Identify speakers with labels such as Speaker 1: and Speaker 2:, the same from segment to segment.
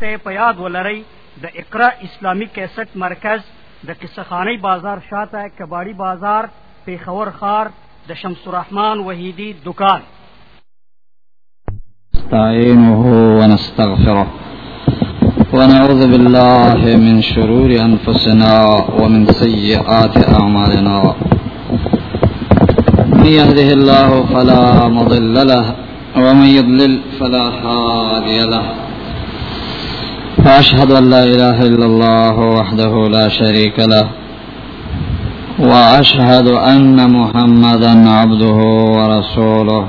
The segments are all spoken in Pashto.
Speaker 1: ته په یاد ولرئ د اقرا اسلامی کیسټ مرکز د قصخانی بازار شاته کباړی بازار پیښور خار د شمس الرحمن وحیدی دکان
Speaker 2: نستعينه ونستغفره ونعوذ بالله من شرور أنفسنا ومن سيئات أعمالنا من يهده الله فلا مضل له ومن يضلل فلا هادي له وأشهد أن لا إله إلا الله وحده لا شريك له وأشهد أن محمدا عبده ورسوله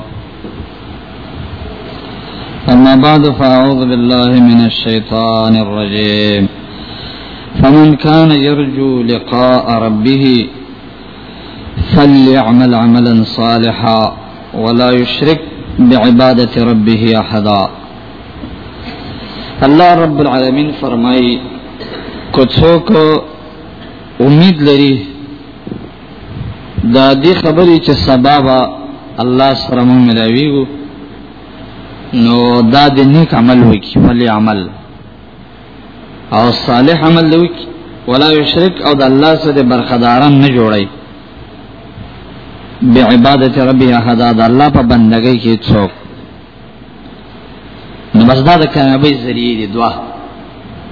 Speaker 2: أما بعد فأعوذ بالله من الشيطان الرجيم فمن كان يرجو لقاء ربه فل يعمل عملا صالحا ولا يشرك بعبادة ربه احدا الله رب العالمین فرمای کو څوک امید لري دا دې خبرې چې سبا با الله سره مونږ ملاويږو نو دا دې نیک عمل وکي فل عمل او صالح عمل دی وکي ولا یشرک او د الله سره برخداران نه جوړي بعبادت ربی احد د الله په بندګۍ کې څوک نو بس دا د کامیابی ذریعہ دی دعا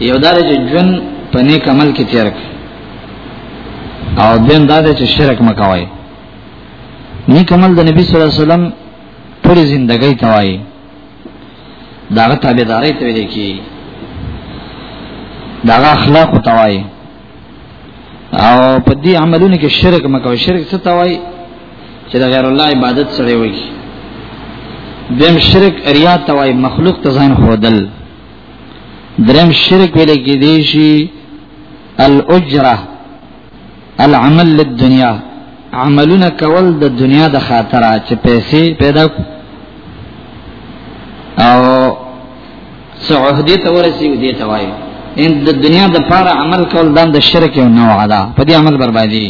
Speaker 2: یو دار چې جن په نیک عمل کې تیر او دین دا چې شرک مکوای نیک عمل د نبی صلی الله علیه وسلم ټول ژوندۍ توای داغه تابعداري ته ویل کی داغه اخلاق توای او په دې عملونو کې شرک مکو شرک څه توای چې د غیر الله عبادت سره وي دیم شرک اریا توای مخلوق ته ځان خودل دریم شرک ویل کې دی شي الاجره العمل للدنيا عملونه کول د دنیا د خاطر چې پیسې پیدا او سعودي ته ورسی دي ته وایي ان د دنیا د پاره عمل کول دام د شرک یو نوع ده په دې عمل بربادي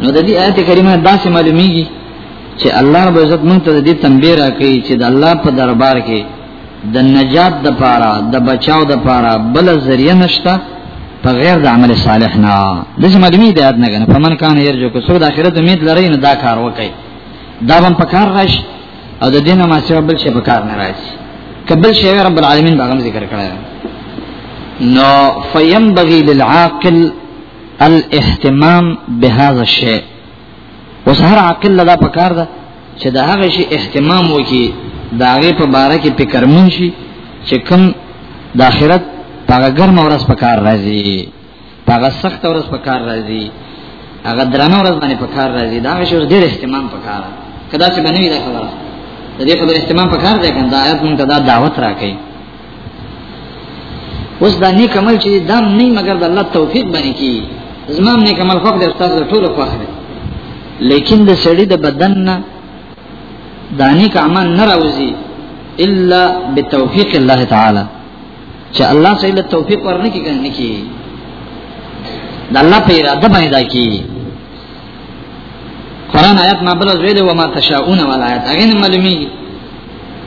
Speaker 2: نو د دې آیت کریمه داسې معلومیږي چې الله رب عزت مونږ ته د دې تنبیه راکړي چې د الله په دربار کې د نجات د پاره د بچاو د پاره بل ذریعہ نشته په غیر د عمل صالح نه د مدمی د یاد نه کنه فمن کان یرجو کو سود اخرت امید لري نه دا کار وکي دا هم په کار راشي او د دینه ما سره بل شي په کار نه راځي کبل شي رب العالمین باغم ذکر کړی نو فینبغي للعاقل الاهتمام بهذا الشيء اوس هر عاقل لدا پکار ده چې دا هغه شی اهتمام وکي دا هغه په باره کې فکر مون شي چې کوم د آخرت هغه ګرم ورځ پکار راځي هغه سخت ورځ پکار راځي هغه درنه ورځ باندې پکار راځي دا هغه شی ډېر اهتمام پکار کدا چې باندې دا خبره د دې خبره اهتمام پکار دی کنه دا آیت مونږ ته دا دعوت راکړي اوس دا نیک عمل چې دا نه مګر د الله توفیق باندې کی زمام نیک عمل خو د استاد ټول خو اخلي لیکن د سړی د بدن نه دا نیک عمل نه راوځي الا بتوفیق الله تعالی چې الله سره له توفیق ورنه کی کنه کی د الله په اراده باندې دا کی قران آیات ما بل ویلو وما تشاؤون ولایت هغه معلومیږي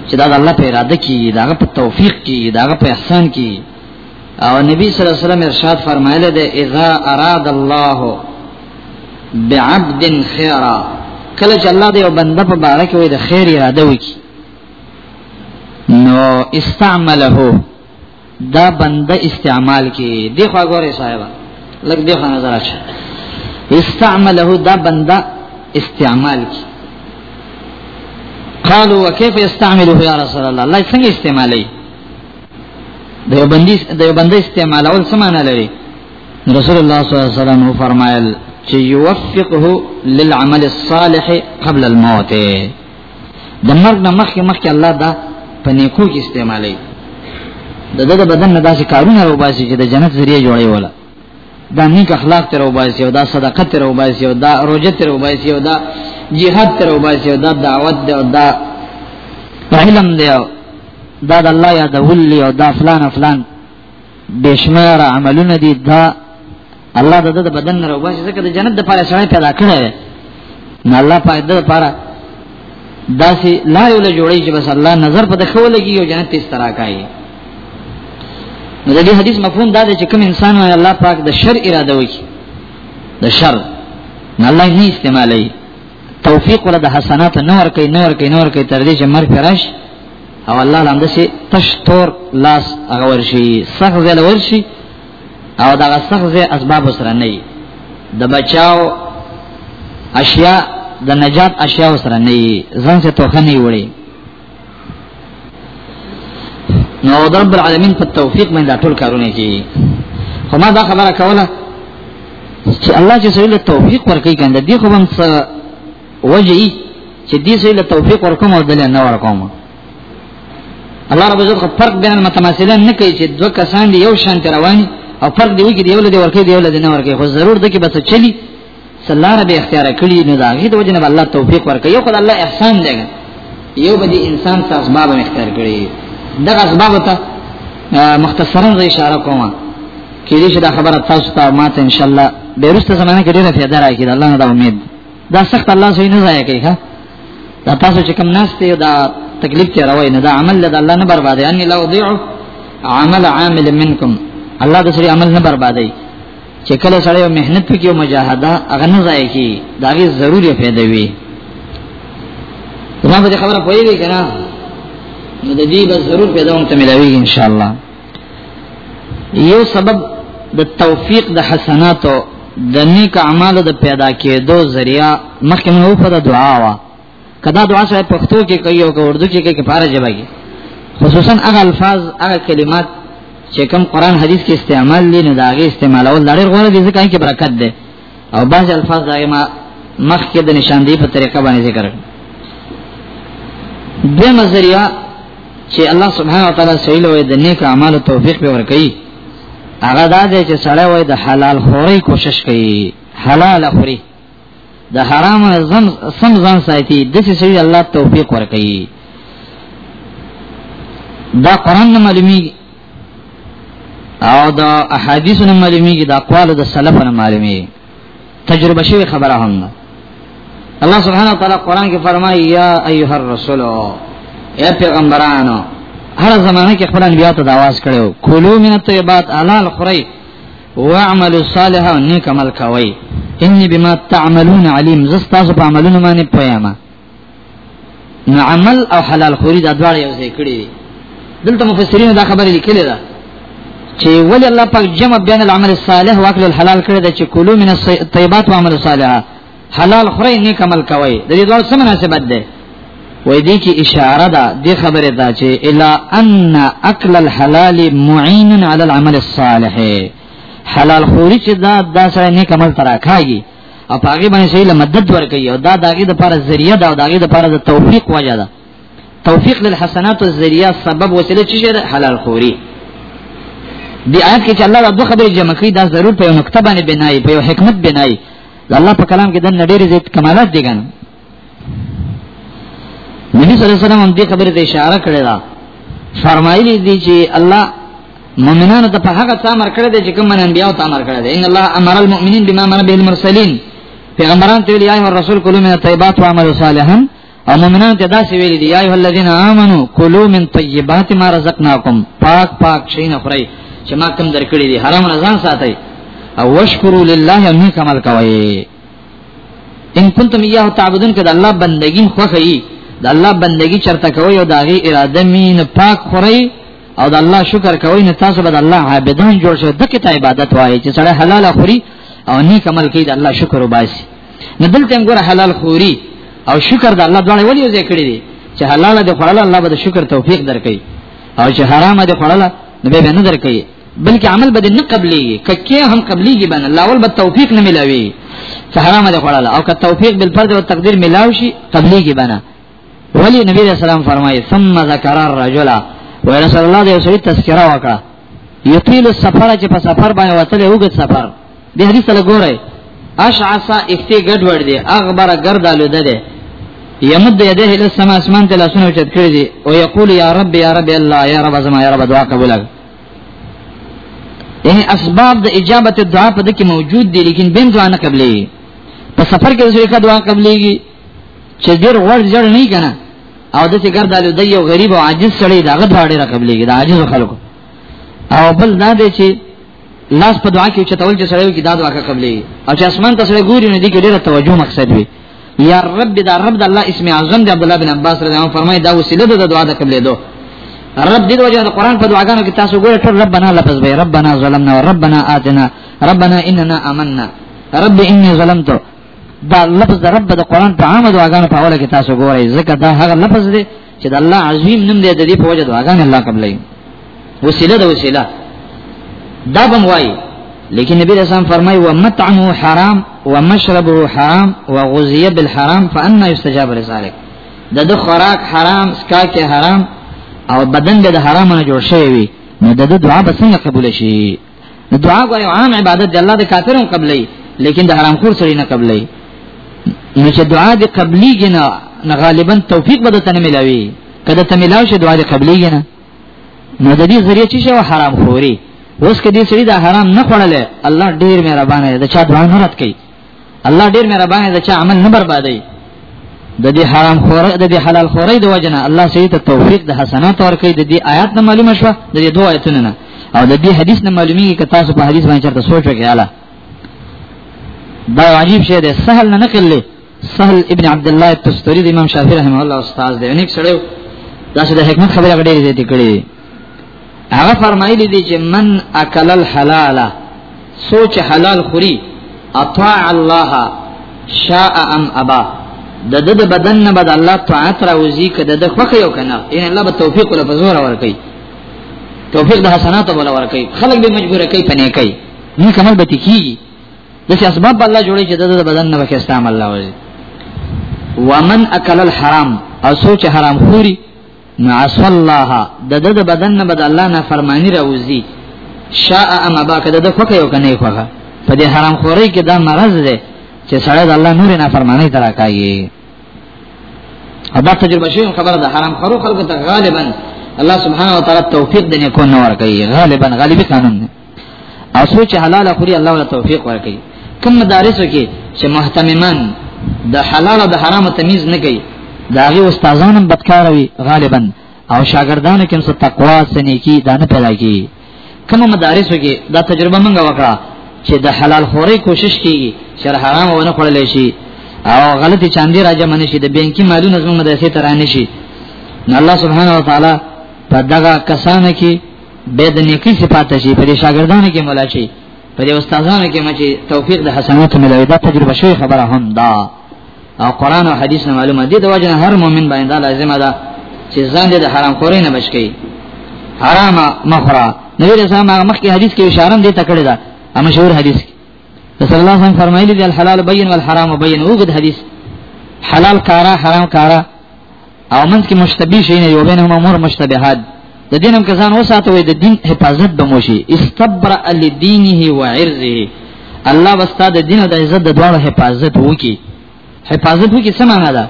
Speaker 2: چې دا د الله په اراده کې دا په توفیق کې دا په احسان کې او نبی صلی الله علیه وسلم ارشاد فرمایلی دی اذا اراد الله بعبد خیرا کله چې الله دی او بنده په باره کې وي د خیر اراده وکړي نو استعمله دا بنده استعمال کې دی خو غوړې صاحب لګ دی خو نظر اچ استعمله دا بنده استعمال کې قالوا وكيف يستعمله يا رسول الله الله څنګه استعمالي د یو بندي د یو بندي استعمالول څه معنی لري رسول الله صلی الله علیه وسلم فرمایل چې يوفقه للعمل الصالح قبل الموت د مرګ نه مخکې مخکې الله دا په نیکو کې استعمالوي د دغه بدن نه داسې کارونه وباسي چې د جنت ذریعہ جوړي ولا دا نیک اخلاق تر وباسي او دا صدقه تر وباسي او دا روزه تر وباسي او دا jihad تر وباسي او دا دعوت دی او دا علم دی او دا د الله یادول او دا فلان فلان بشمار عملونه دي دا الله د د بدن نه روباسي ځکه د جنت د پاره شوی پیدا کړی دی نه الله پاک د پاره داسې لا یو له جوړی چې بس الله نظر په دخو لګي او جنت تیس ترا کوي نو د دې حدیث مفهوم دا دی چې کوم انسان وي الله پاک د شر اراده وکړي د شر نه الله نه استعمالوي توفیق ولا د حسنات نور کوي نور کوي نور کوي تر دې چې مرګ فرش او الله لاندې تش تور لاس هغه ورشي سخت زل ورشي او دا سخت زی اسباب سره نه د بچاو اشیاء د نجات اشیاء سره نه ځان څه توخه نه وړي نو رب العالمین په توفیق مې دا ټول کارونه کوي خو ما دا خبره کوله چې الله چې سړي له توفیق ورکړي کنده دی خو هم څه وجهي چې دې سړي له توفیق ورکوم او دل نه ورکوم الله رب عزت فرق بین متماثلین نه کوي چې دوه کسان دی یو شان رواني او فرق دی وکړي یو لدی ورکه دی یو لدی نه ورکه خو ضرور دی کې بس چلی سلاره به اختیار کړی نو دا غي د وجنه الله توفیق ورکړي یو خدای الله احسان دی یو به انسان ته اسباب اختیار کړی دغه اسباب ته مختصرا زه اشاره کوم کې دې چې دا خبره تاسو ته ماته ان شاء الله بیرسته زمانه کې ډیره فائدہ راکړي الله نه دا امید دا سخت الله زوی نه ځای کوي ها دا تاسو چې کوم ناس ته دا تکلیف ته راوي نه دا عمل د الله نه برباد ان لا اضيع عمل عامل منکم الله د سری عمل نه بربادي چې کله سره مهنت کوي او مجاهده هغه نه ځای کوي دا غي ضروري پیدا وي زما به خبره پوهیږي کنه نو د دې به ضرور پیدا هم ته ملاوي ان شاء الله یو سبب د توفیق د حسناتو د نیک اعمالو د پیدا کېدو ذریعہ مخکې مو په دعا وا کدا دعا سره پښتو کې کوي او اردو کې کوي په عربي ژبه کې خصوصا هغه الفاظ هغه کلمات چې کوم قران حدیث کې استعمال لري نه داغه استعمالول لري غوړي ځکه کې برکت ده او بعض الفاظ دا ما مخکې د نشاندهي په طریقه باندې ذکر کړ د مزریا چې الله سبحانه وتعالى سویل وي د نیک اعمالو توفیق به ورکړي هغه دا دی چې سړی وای د حلال خوري کوشش کوي حلال خوري د حرام زم سم ځان ساتي د څه سوي الله توفیق ورکړي دا قران معلومی او دا احادیث نه معلومیږي دا اقوال د سلف نه معلومیږي تجربه شوی خبره هم ده الله سبحانه وتعالى قران کې فرمایي یا ایها الرسول یا پیغمبرانو هر زمانه کې خپل انبیاء ته د आवाज کړو کولو من الطيبات حلال خوري واعملوا صالحا نیک عمل کوي اني بما تعملون عليم زستاسو په عملونو باندې پوهه نو عمل او حلال خوري دا دواړه یو ځای کړی دي دلته مفسرین دا خبره لیکلې ده چې ولی الله پاک جمع بین العمل الصالح واکل الحلال کړی ده چې کلو من الطیبات وعمل صالح حلال خوري نیک عمل کوي د دې ډول سم مناسبت ده وې دې چې اشاره ده دې خبره ده چې الا ان اکل الحلال معین علی العمل الصالح حلال خوري چې دا دا سره نیک عمل تراکایي او پاګې باندې شي لمدد ورکي او دا داګه د لپاره ذریعہ دا داګه د لپاره د توفیق وجه ده توفیق للحسنات والذریعہ سبب وسیله چې شه حلال خوري دی آیت کې چې الله د خبرې جمع کړي دا ضرور په یو نقطه باندې بنای په یو حکمت بنای الله په کلام کې د نړۍ رزق کمالات دي ګان نبی صلی الله علیه وسلم دې خبرې ته اشاره کړې ده فرمایلی دي چې الله مؤمنانو ته په هغه څه امر کړی دی چې کوم انبیاء ته امر کړی دی ان الله امر المؤمنین بما امر به المرسلین پیغمبران ته ویلي ایه رسول کلو من طیبات و عمل صالحا او مؤمنان ته داسې ویلي دي ایه الذین آمنو کلو من طیبات ما رزقناکم پاک پاک شي نه خورئ چې ما کوم درکړي دي حرام نه ځان ساتئ او وشکرو لله نیک عمل کوي ان کنتم یاه تعبدون کده الله بندگی خوخی د الله بندگی چرته کوي او داغي اراده مين پاک خوري او د الله شکر کوي نه تاسو به د الله عابدان جوړ شئ دغه ته عبادت وایي چې سره حلال خوري او نیک عمل کوي د الله شکر وباسي نه دلته موږ حلال خوري او شکر د الله دواړه ولې ذکر دي چې حلال د خورل الله به د شکر توفیق درکړي او چې حرام د خورل نو به نه درکړي بلکې عمل به نه قبلي ککه هم قبليږي باندې الله ول به توفیق نه ملاوي چې حرام ده خړل او که توفیق بل فرض او تقدیر ملاوي شي قبليږي باندې ولی نبی رسول الله فرمایي ثم ذکر الرجل ورسول الله دې سوي تذکرہ وکړه یطیل السفر چې په سفر باندې وتل وګت سفر دې حدیث له ګوره اشعص افتی ګډ ور دي اغبر ګردالو ده ده یمد یده له سما اسمان ته لاسونه چت کړی دي او یقول یا رب یا رب الله یا رب زما یا رب دعا قبول کړه یعنی اسباب د اجابت دعا په دکې موجود دي لیکن بین دعا نه قبلې په سفر کې ځکه دعا قبلېږي چې ډېر غوړ جوړ نه کنا او د څه ګردالو د یو غریب او عاجز سړی دا غد هاړي را قبلېږي د عاجز خلکو او بل دا دی چې لاس په دعا کې چتول چې سړی کې دا دعا قبلېږي او چې اسمان ته سړی ګوري نه دي کې ډېر توجه مقصد وي یا رب دا رب د الله اسم اعظم د عبد الله بن عباس رضی الله عنه فرمایي دا وسیله ده د دعا د قبلې دو رب دې وجه د قران په دعاګانو کې تاسو ګوره ټول ربنا لفظ به ربنا ظلمنا ربنا آتنا ربنا اننا آمنا رب انی ظلمت دا لفظ د رب د قران په عام دعاګانو په اوله کې تاسو ګورئ ځکه دا هغه لفظ دی چې د الله عظیم نوم دی د دې په وجه دعاګان الله قبلې وسیله د وسیله دا بم وای لیکن نبی رسول فرمای و مطعمه حرام و مشربه حرام و غذیه بالحرام فانا یستجاب لذلک د د خوراک حرام سکاک حرام او بدن به د حرام نه جوړ شوی وي نو د دعا به څنګه قبول شي نو دعا غواړي عام عبادت دی الله د کافرون قبلې لیکن د حرام خور سره نه قبلې نو چې دعا دې قبليږي نه نه غالبا توفیق به ته نه ملاوي کله ته ملاوي چې دعا دې قبليږي نه نو د دې ذریعہ چې شو حرام خوري اوس کدي سړي دا حرام نه خوړل الله ډیر مهربان دی دا چا دعا نه رات کوي الله ډیر مهربان دی چې عمل نه بربادي د دې حرام خوري د دې حلال خوري د وجنه الله سړي ته توفیق د حسنات ورکړي د دې آیات نه معلومه شوه د دې دوه آیتونو نه او د دې حدیث نه معلومیږي چې تاسو په حدیث باندې چرته سوچ وکړئ اعلی دا عجیب شی دی سهل نه نقل له سهل ابن عبد الله التستری د امام شافعی رحمه الله استاد دی نیک سره دا چې د حکمت خبره غړي دې کړې هغه فرمایلی دی چې من اکل الحلال سوچ حلال خوري اطاع الله شاء ام ابا د د بدن نه بد الله طاعت راوځي کده د خوخه یو کنه ان الله به توفیق له فزور ورکي توفیق د حسنات ولا ورکي خلک به مجبور کوي پنه کوي نه کمل به تکیږي د اسباب الله جوړي چې د بدن نه وکي استعمال الله وځي ومن اکل الحرام او سوچ حرام خوري نعس الله د د د بدن نه بد الله نه فرمانی راوځي شاء اما با کده د خوکه یو کنه خوخه په دې حرام خوري کې دا مرض دی چې سړی د الله نور نه فرمانی ترا کوي ادا تجربه شي خبره ده حرام خورو خلکو ته غالبا الله سبحانه وتعالى توفیق دنه کو نور کوي غالبا غالبي قانون دی او سوچ حلال خوري الله ولا توفیق ورکړي کوم مدارس کې چې محتممان د حلال او د حرام تمیز نه کوي دا غي استادانم بدکار وي غالبا او شاګردانو کې څه تقوا سنيکی دانه پیدا کی کوم مدارس کې دا تجربه منګه وکړه چې د حلال خوري کوشش کیږي چې حرام ونه خورل شي او غلطي چاندي راځي منه شي د بانکي مالونه زموږ مدرسې ترانه شي الله سبحانه و تعالی په دغه کسانو کې به د نیکی صفات شي په شاګردانو کې مولا شي په استادانو کې مچي توفیق د حسنات ملوي دا تجربه شوی خبره هم دا او قران او حدیث نه معلومه دي د وجه هر مؤمن باندې دا لازمه ده چې ځان دې د حرام خوري نه بچ کړي حرام مخرا نبی رسول الله مخکې حدیث کې اشاره دې تکړه ده ا مشهور حدیث رسول الله صلی الله فرمایلی دی الحلال بین والحرام بین وګد حدیث حلال کارا حرام کارا او منځ کې مشتبه شي نه یو بینهم امور مشتبهات د دینم کسان وساتو د دین حفاظت به موشي استبر ال دینه و عرضه الله واستا د دین د عزت د دوه حفاظت وکي حفاظت وکي څه معنا ده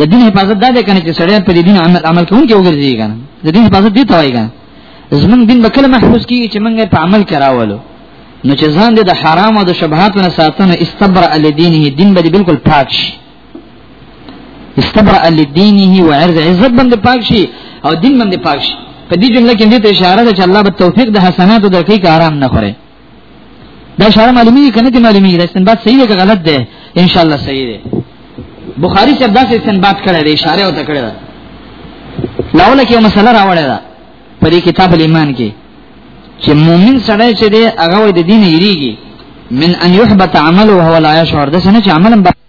Speaker 2: د دین حفاظت دا ده کنه چې سړی په دین عمل عمل کوونکی وګرځي کنه د دین حفاظت دی توای کنه زمون دین به کله محفوظ کیږي چې موږ په عمل کراولو نو چې ځان دې د حرام او د شبهات نه ساتنه استبر ال دینه دین به بالکل پاک شي استبرأ لدينه وعرض عزت باندې پاک شي او دین باندې پاک شي په دې جمله کې دې اشاره ده چې الله به توفیق د حسناتو درکې کې آرام نه خوري دا اشاره معلومي کنه دې معلومي ده استنباط صحیح ده که غلط ده ان شاء الله صحیح ده بخاری صاحب دا څه استنباط کړی دی اشاره وته کړی ده لاوله کې مسله راوړی ده په دې کتاب الایمان کې چې مؤمن سره چې دی هغه د دین یریږي من ان يحبط عمله وهو لا يشعر ده څنګه چې عملا